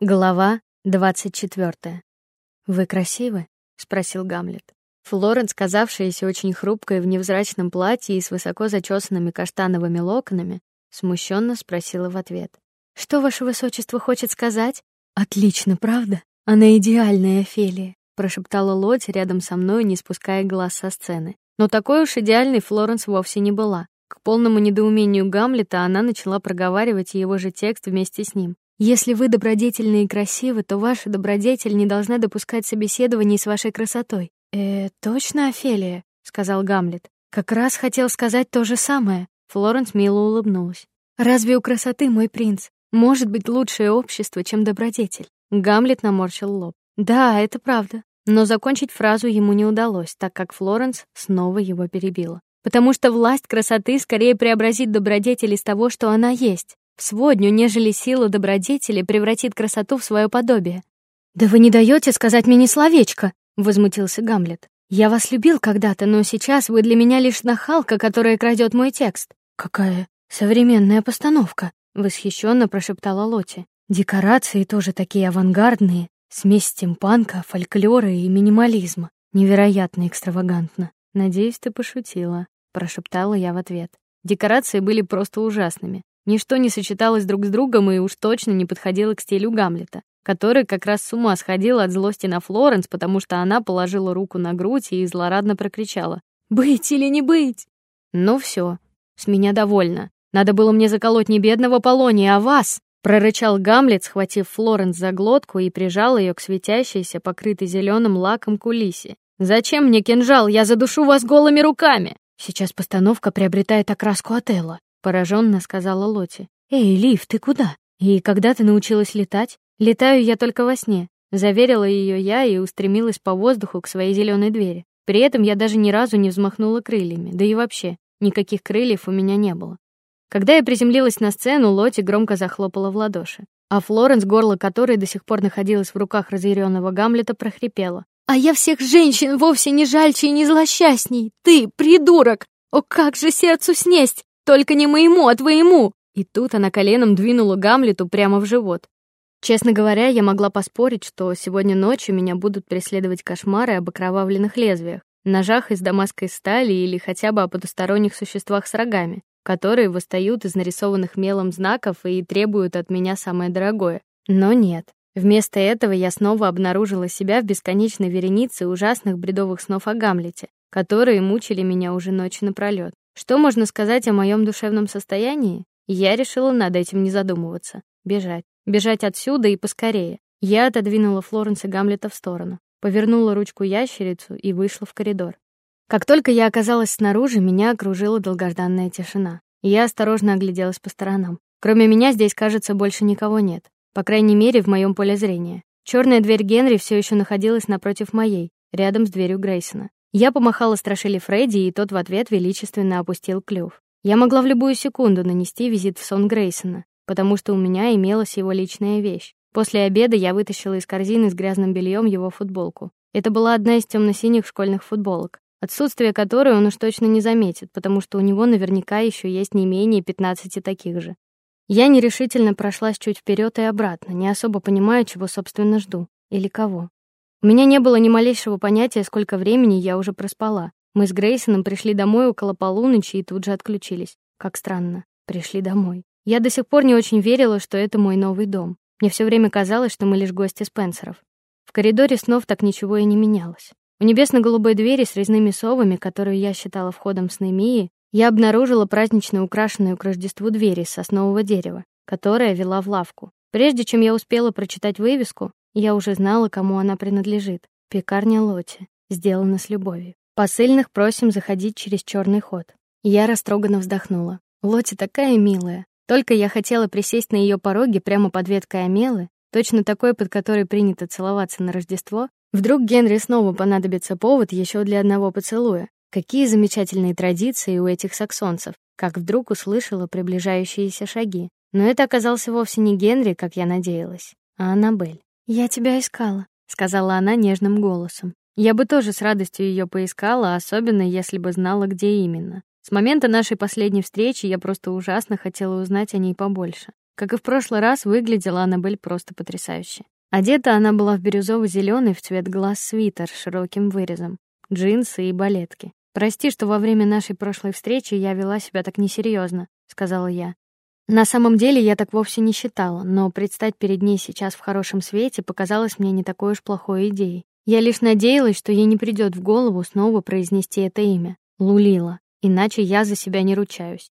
Глава двадцать четвертая. Вы красивы? спросил Гамлет. Флоренс, казавшаяся очень хрупкой в невзрачном платье и с высоко зачесанными каштановыми локонами, смущенно спросила в ответ: "Что ваше высочество хочет сказать?" "Отлично, правда? Она идеальная Офелия", прошептала Лотти рядом со мной, не спуская глаз со сцены. Но такой уж идеальной Флоренс вовсе не была. К полному недоумению Гамлета она начала проговаривать его же текст вместе с ним. Если вы добродетельны и красивы, то ваша добродетель не должна допускать собеседований с вашей красотой. Э, точно, Офелия, сказал Гамлет. Как раз хотел сказать то же самое. Флоренс мило улыбнулась. Разве у красоты, мой принц, может быть лучшее общество, чем добродетель? Гамлет наморщил лоб. Да, это правда. Но закончить фразу ему не удалось, так как Флоренс снова его перебила. Потому что власть красоты скорее преобразит добродетель из того, что она есть, в сводню, нежели сила добродетели превратит красоту в свое подобие. Да вы не даете сказать мне ни словечко, возмутился Гамлет. Я вас любил когда-то, но сейчас вы для меня лишь нахалка, которая крадет мой текст. Какая современная постановка, восхищенно прошептала Лоти. Декорации тоже такие авангардные, смесь стимпанка, фольклора и минимализма. Невероятно экстравагантно. Надеюсь, ты пошутила, прошептала я в ответ. Декорации были просто ужасными. Ничто не сочеталось друг с другом и уж точно не подходило к стилю Гамлета, который как раз с ума сходил от злости на Флоренс, потому что она положила руку на грудь и злорадно прокричала: "Быть или не быть?" Ну все, с меня довольно. Надо было мне заколоть не бедного Полония, а вас, прорычал Гамлет, схватив Флоренс за глотку и прижал ее к светящейся, покрытой зеленым лаком кулисе. Зачем мне кинжал? Я задушу вас голыми руками. Сейчас постановка приобретает окраску Отелло пораженно сказала Лоти. Эй, Лив, ты куда? И когда ты научилась летать? Летаю я только во сне, заверила ее я и устремилась по воздуху к своей зеленой двери. При этом я даже ни разу не взмахнула крыльями, да и вообще никаких крыльев у меня не было. Когда я приземлилась на сцену, Лоти громко захлопала в ладоши, а Флоренс, горло которой до сих пор находилось в руках разъяренного Гамлета, прохрипела: "А я всех женщин вовсе не жальче и не злосчастней. Ты придурок! О, как же сердцу снесть! Только не моему, а твоему!» И тут она коленом двинула Гамлету прямо в живот. Честно говоря, я могла поспорить, что сегодня ночью меня будут преследовать кошмары об окровавленных лезвиях, ножах из дамасской стали или хотя бы о потусторонних существах с рогами, которые восстают из нарисованных мелом знаков и требуют от меня самое дорогое. Но нет. Вместо этого я снова обнаружила себя в бесконечной веренице ужасных бредовых снов о Гамлете, которые мучили меня уже ночь напролёт. Что можно сказать о моем душевном состоянии? Я решила над этим не задумываться. Бежать. Бежать отсюда и поскорее. Я отодвинула Флоренса Гамлета в сторону, повернула ручку ящерицу и вышла в коридор. Как только я оказалась снаружи, меня окружила долгожданная тишина. Я осторожно огляделась по сторонам. Кроме меня здесь, кажется, больше никого нет. По крайней мере, в моем поле зрения. Черная дверь Генри все еще находилась напротив моей, рядом с дверью Грейсона. Я помахала страшили Фредди, и тот в ответ величественно опустил клюв. Я могла в любую секунду нанести визит в сон Грейсона, потому что у меня имелась его личная вещь. После обеда я вытащила из корзины с грязным бельем его футболку. Это была одна из темно-синих школьных футболок, отсутствие которой он уж точно не заметит, потому что у него наверняка еще есть не менее 15 таких же. Я нерешительно прошлась чуть вперед и обратно, не особо понимая, чего собственно жду или кого. У меня не было ни малейшего понятия, сколько времени я уже проспала. Мы с Грейсоном пришли домой около полуночи и тут же отключились. Как странно, пришли домой. Я до сих пор не очень верила, что это мой новый дом. Мне все время казалось, что мы лишь гости Спенсеров. В коридоре снов так ничего и не менялось. У небесно-голубой двери с резными совами, которую я считала входом с Немии, я обнаружила празднично украшенную к Рождеству дверь из соснового дерева, которая вела в лавку. Прежде чем я успела прочитать вывеску, я уже знала, кому она принадлежит. Пекарня Лоти, сделана с любовью. Посыльных просим заходить через черный ход. Я растроганно вздохнула. Лоти такая милая. Только я хотела присесть на ее пороге прямо под веткой амелы, точно такой, под которой принято целоваться на Рождество, вдруг Генри снова понадобится повод еще для одного поцелуя. Какие замечательные традиции у этих саксонцев. Как вдруг услышала приближающиеся шаги. Но это оказался вовсе не Генри, как я надеялась, а Аннабель. Я тебя искала, сказала она нежным голосом. Я бы тоже с радостью ее поискала, особенно если бы знала, где именно. С момента нашей последней встречи я просто ужасно хотела узнать о ней побольше. Как и в прошлый раз, выглядела Аннабель просто потрясающе. Одета она была в бирюзово зеленый в цвет глаз свитер с широким вырезом, джинсы и балетки. Прости, что во время нашей прошлой встречи я вела себя так несерьезно, сказала я. На самом деле я так вовсе не считала, но предстать перед ней сейчас в хорошем свете показалось мне не такой уж плохой идеей. Я лишь надеялась, что ей не придет в голову снова произнести это имя Лулила, иначе я за себя не ручаюсь.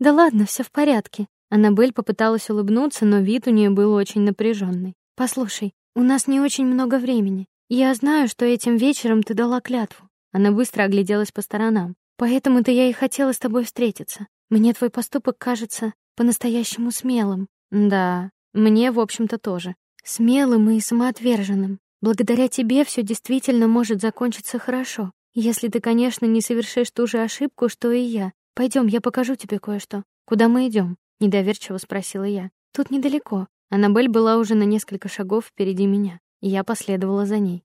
Да ладно, все в порядке. Аннабель попыталась улыбнуться, но вид у нее был очень напряженный. Послушай, у нас не очень много времени. Я знаю, что этим вечером ты дала клятву. Она быстро огляделась по сторонам. Поэтому-то я и хотела с тобой встретиться. Мне твой поступок кажется по-настоящему смелым. Да, мне, в общем-то, тоже. Смелым и самоотверженным. Благодаря тебе все действительно может закончиться хорошо, если ты, конечно, не совершишь ту же ошибку, что и я. Пойдем, я покажу тебе кое-что. Куда мы идем? недоверчиво спросила я. Тут недалеко. Аннабель была уже на несколько шагов впереди меня, я последовала за ней.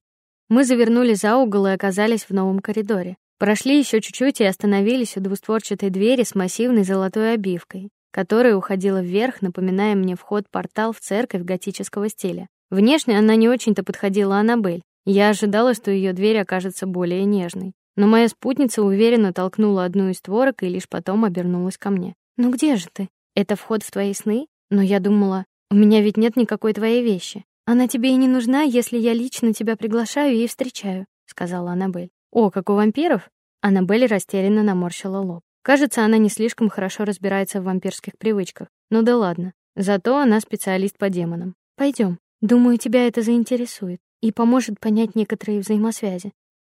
Мы завернули за угол и оказались в новом коридоре. Прошли еще чуть-чуть и остановились у двустворчатой двери с массивной золотой обивкой, которая уходила вверх, напоминая мне вход-портал в церковь готического стиля. Внешне она не очень-то подходила Аннабель. Я ожидала, что ее дверь окажется более нежной. Но моя спутница уверенно толкнула одну из створок и лишь потом обернулась ко мне. "Ну где же ты? Это вход в твои сны?" Но я думала, у меня ведь нет никакой твоей вещи. Она тебе и не нужна, если я лично тебя приглашаю и встречаю, сказала Анабель. О, как у вампиров? Анабель растерянно наморщила лоб. Кажется, она не слишком хорошо разбирается в вампирских привычках. Ну да ладно. Зато она специалист по демонам. Пойдем. Думаю, тебя это заинтересует и поможет понять некоторые взаимосвязи.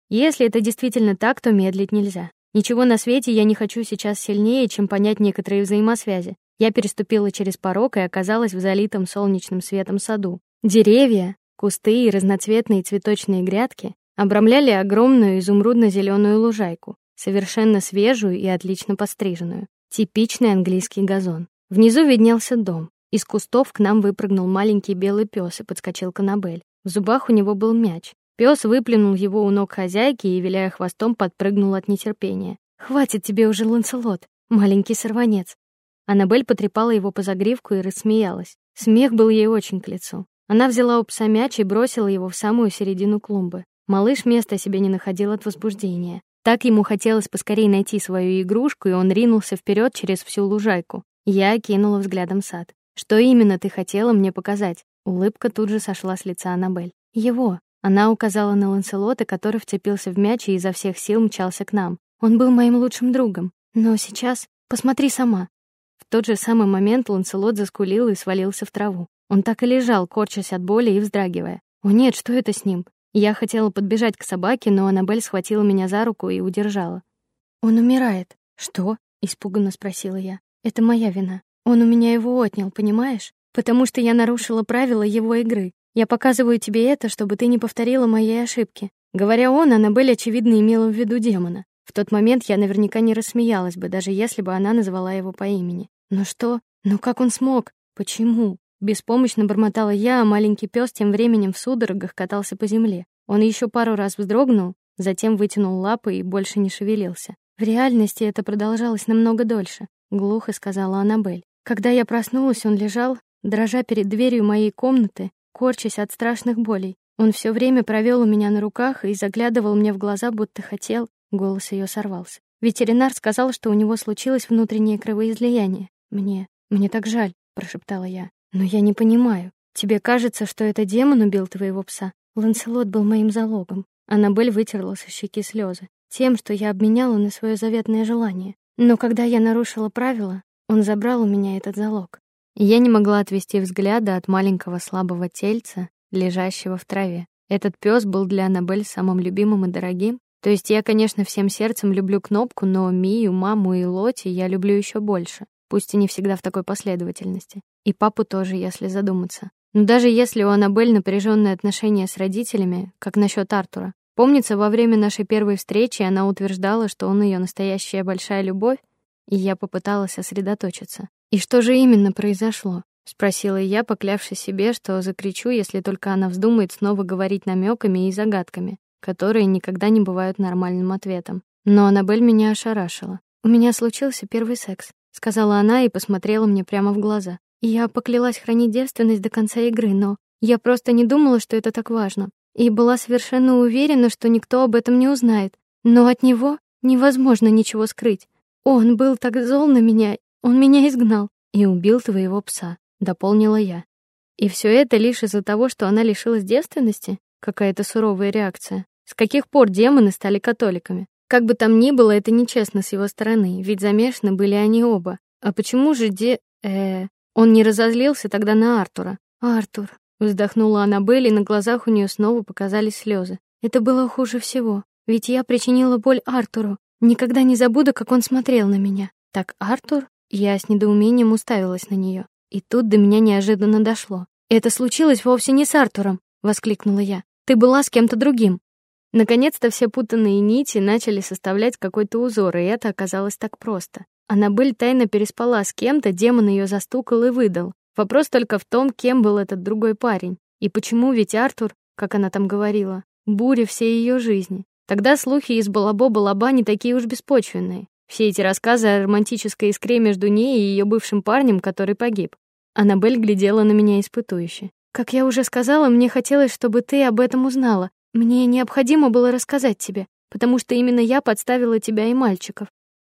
Если это действительно так, то медлить нельзя. Ничего на свете я не хочу сейчас сильнее, чем понять некоторые взаимосвязи. Я переступила через порог и оказалась в залитом солнечным светом саду. Деревья, кусты и разноцветные цветочные грядки обрамляли огромную изумрудно зеленую лужайку, совершенно свежую и отлично постриженную. Типичный английский газон. Внизу виднелся дом. Из кустов к нам выпрыгнул маленький белый пес и подскочил к Анабель. В зубах у него был мяч. Пес выплюнул его у ног хозяйки и, виляя хвостом, подпрыгнул от нетерпения. Хватит тебе уже, Ланселот, маленький сорванец. Анабель потрепала его по загривку и рассмеялась. Смех был ей очень к лицу. Она взяла у пса мяч и бросила его в самую середину клумбы. Малыш места себе не находил от возбуждения. Так ему хотелось поскорее найти свою игрушку, и он ринулся вперед через всю лужайку. Я кинула взглядом сад. Что именно ты хотела мне показать? Улыбка тут же сошла с лица Анабель. Его. Она указала на Ланселота, который вцепился в мяч и изо всех сил мчался к нам. Он был моим лучшим другом. Но сейчас посмотри сама. В тот же самый момент Ланселот заскулил и свалился в траву. Он так и лежал, корчась от боли и вздрагивая. О нет, что это с ним? Я хотела подбежать к собаке, но Анабель схватила меня за руку и удержала. Он умирает. Что? испуганно спросила я. Это моя вина. Он у меня его отнял, понимаешь? Потому что я нарушила правила его игры. Я показываю тебе это, чтобы ты не повторила моей ошибки. Говоря он, Анабель очевидно имела в виду демона. В тот момент я наверняка не рассмеялась бы, даже если бы она назвала его по имени. Но что? Ну как он смог? Почему? Беспомощно бормотала я, а маленький пес тем временем в судорогах катался по земле. Он еще пару раз вздрогнул, затем вытянул лапы и больше не шевелился. В реальности это продолжалось намного дольше, глухо сказала Анабель. Когда я проснулась, он лежал, дрожа перед дверью моей комнаты, корчась от страшных болей. Он все время провел у меня на руках и заглядывал мне в глаза, будто хотел, Голос ее сорвался. Ветеринар сказал, что у него случилось внутреннее кровоизлияние. Мне, мне так жаль, прошептала я. Но я не понимаю. Тебе кажется, что это демон убил твоего пса? Ланселот был моим залогом. Аннабель вытерла со щеки слезы, тем, что я обменяла на свое заветное желание. Но когда я нарушила правила, он забрал у меня этот залог. Я не могла отвести взгляда от маленького слабого тельца, лежащего в траве. Этот пес был для Аннабель самым любимым и дорогим, то есть я, конечно, всем сердцем люблю Кнопку, но Мию, маму и Лоти я люблю еще больше, пусть и не всегда в такой последовательности. И папу тоже, если задуматься. Но даже если у Анабель напряженные отношения с родителями, как насчет Артура. Помнится, во время нашей первой встречи она утверждала, что он ее настоящая большая любовь, и я попыталась сосредоточиться. И что же именно произошло? спросила я, поклявшись себе, что закричу, если только она вздумает снова говорить намеками и загадками которые никогда не бывают нормальным ответом. Но Анабель меня ошарашила. У меня случился первый секс, сказала она и посмотрела мне прямо в глаза. Я поклялась хранить девственность до конца игры, но я просто не думала, что это так важно, и была совершенно уверена, что никто об этом не узнает. Но от него невозможно ничего скрыть. Он был так зол на меня, он меня изгнал и убил твоего пса, дополнила я. И все это лишь из-за того, что она лишилась девственности? Какая-то суровая реакция. С каких пор демоны стали католиками? Как бы там ни было, это нечестно с его стороны, ведь замешаны были они оба. А почему же де э он не разозлился тогда на Артура? Артур, вздохнула она Белли, и на глазах у нее снова показались слезы. Это было хуже всего, ведь я причинила боль Артуру. Никогда не забуду, как он смотрел на меня. Так Артур, я с недоумением уставилась на нее. И тут до меня неожиданно дошло. Это случилось вовсе не с Артуром, воскликнула я. Ты была с кем-то другим. Наконец-то все путанные нити начали составлять какой-то узор, и это оказалось так просто. Аннабель тайно переспала с кем-то, демон ее застукал и выдал. Вопрос только в том, кем был этот другой парень и почему ведь Артур, как она там говорила, буря всей ее жизни. Тогда слухи из Балабо-Балаба не такие уж беспочвенные. Все эти рассказы о романтической искре между ней и ее бывшим парнем, который погиб. Аннабель глядела на меня испытующе. Как я уже сказала, мне хотелось, чтобы ты об этом узнала. Мне необходимо было рассказать тебе, потому что именно я подставила тебя и мальчиков.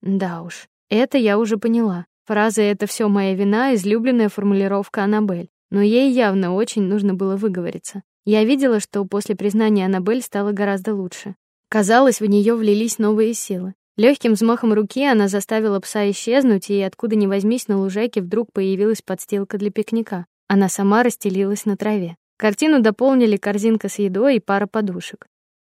Да уж, это я уже поняла. Фраза это все моя вина излюбленная формулировка Аннабель, но ей явно очень нужно было выговориться. Я видела, что после признания Аннабель стало гораздо лучше. Казалось, в нее влились новые силы. Легким взмахом руки она заставила пса исчезнуть, и откуда ни возьмись на лужайке вдруг появилась подстилка для пикника. Она сама расстелилась на траве. Картину дополнили корзинка с едой и пара подушек.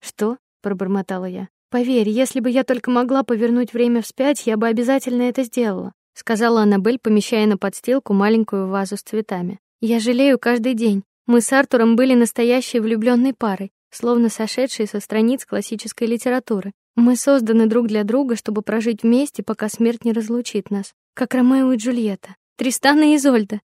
"Что?" пробормотала я. "Поверь, если бы я только могла повернуть время вспять, я бы обязательно это сделала", сказала Аннабель, помещая на подстилку маленькую вазу с цветами. "Я жалею каждый день. Мы с Артуром были настоящей влюбленной парой словно сошедшие со страниц классической литературы. Мы созданы друг для друга, чтобы прожить вместе, пока смерть не разлучит нас, как Ромео и Джульетта, Тристан и Изольда.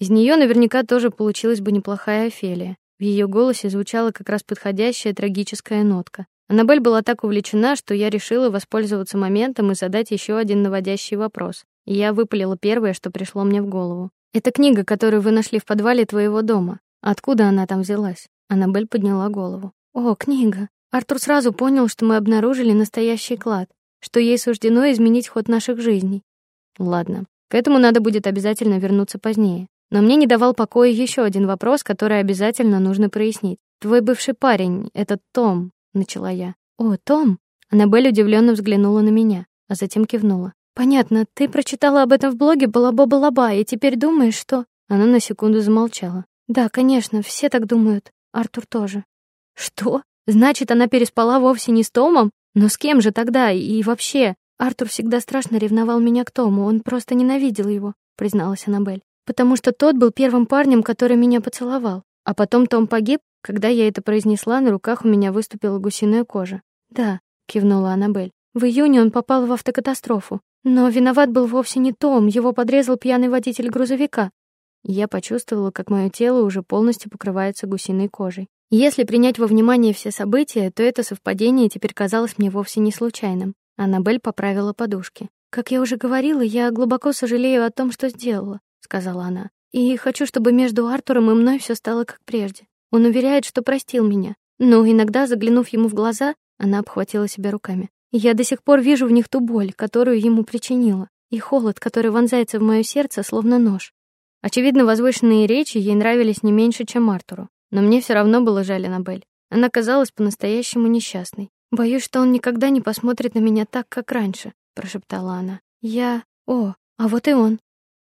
Из нее наверняка тоже получилась бы неплохая Офелия. В ее голосе звучала как раз подходящая трагическая нотка. Аннабель была так увлечена, что я решила воспользоваться моментом и задать еще один наводящий вопрос. И я выпалила первое, что пришло мне в голову. Это книга, которую вы нашли в подвале твоего дома. Откуда она там взялась? Аннабель подняла голову. О, книга. Артур сразу понял, что мы обнаружили настоящий клад, что ей суждено изменить ход наших жизней. Ладно, к этому надо будет обязательно вернуться позднее. Но мне не давал покоя еще один вопрос, который обязательно нужно прояснить. Твой бывший парень, этот Том, начала я. О, Том. Аннабель удивленно взглянула на меня, а затем кивнула. Понятно, ты прочитала об этом в блоге Балабо-Балаба и теперь думаешь, что Она на секунду замолчала. Да, конечно, все так думают. Артур тоже. Что? Значит, она переспала вовсе не с Томом? Но с кем же тогда? И вообще, Артур всегда страшно ревновал меня к Тому, он просто ненавидел его, призналась Анабель. Потому что тот был первым парнем, который меня поцеловал. А потом Том погиб, когда я это произнесла, на руках у меня выступила гусиная кожа. Да, кивнула Анабель. В июне он попал в автокатастрофу, но виноват был вовсе не Том, его подрезал пьяный водитель грузовика. Я почувствовала, как мое тело уже полностью покрывается гусиной кожей. Если принять во внимание все события, то это совпадение теперь казалось мне вовсе не случайным. Аннабель поправила подушки. Как я уже говорила, я глубоко сожалею о том, что сделала, сказала она. И хочу, чтобы между Артуром и мной все стало как прежде. Он уверяет, что простил меня, но иногда, заглянув ему в глаза, она обхватила себя руками. Я до сих пор вижу в них ту боль, которую ему причинила, и холод, который вонзается в мое сердце словно нож. Очевидно, возвышенные речи ей нравились не меньше, чем Артуру, но мне все равно было жаль Анабель. Она казалась по-настоящему несчастной. Боюсь, что он никогда не посмотрит на меня так, как раньше, прошептала она. Я, о, а вот и он.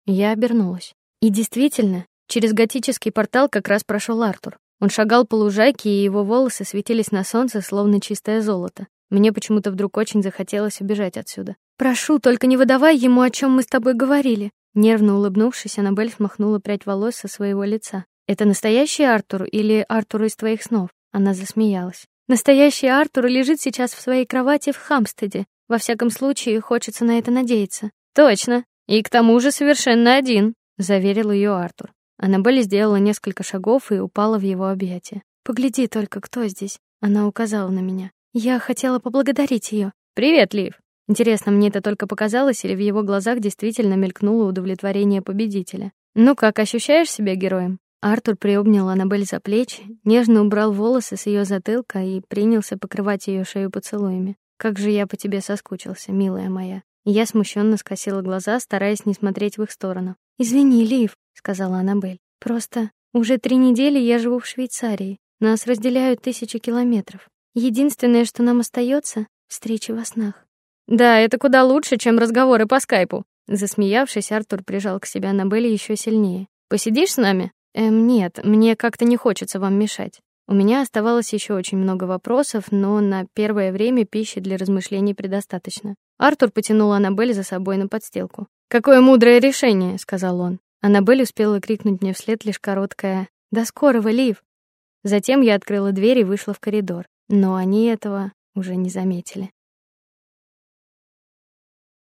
Я обернулась. И действительно, через готический портал как раз прошел Артур. Он шагал по лужайке, и его волосы светились на солнце, словно чистое золото. Мне почему-то вдруг очень захотелось убежать отсюда. Прошу, только не выдавай ему, о чем мы с тобой говорили, Нервно улыбнувшись, Анабель смахнула прядь волос со своего лица. Это настоящий Артур или Артур из твоих снов? Она засмеялась. Настоящий Артур лежит сейчас в своей кровати в Хамстеде. Во всяком случае, хочется на это надеяться. Точно. И к тому же совершенно один, заверил ее Артур. Анабель сделала несколько шагов и упала в его объятия. Погляди только, кто здесь. Она указала на меня. Я хотела поблагодарить ее. Привет, Лив. Интересно, мне это только показалось или в его глазах действительно мелькнуло удовлетворение победителя. Ну как, ощущаешь себя героем? Артур приобнял Анабель за плечи, нежно убрал волосы с ее затылка и принялся покрывать ее шею поцелуями. Как же я по тебе соскучился, милая моя. Я смущенно скосила глаза, стараясь не смотреть в их сторону. Извини, Лив, сказала Анабель. Просто уже три недели я живу в Швейцарии. Нас разделяют тысячи километров. Единственное, что нам остается, встречи во снах. Да, это куда лучше, чем разговоры по скайпу. Засмеявшись, Артур прижал к себе Анабель еще сильнее. Посидишь с нами? Эм, нет, мне как-то не хочется вам мешать. У меня оставалось еще очень много вопросов, но на первое время пищи для размышлений предостаточно. Артур потянул Анабель за собой на подстилку. Какое мудрое решение, сказал он. Анабель успела крикнуть мне вслед лишь короткое: "До скорого, Лив". Затем я открыла дверь и вышла в коридор, но они этого уже не заметили.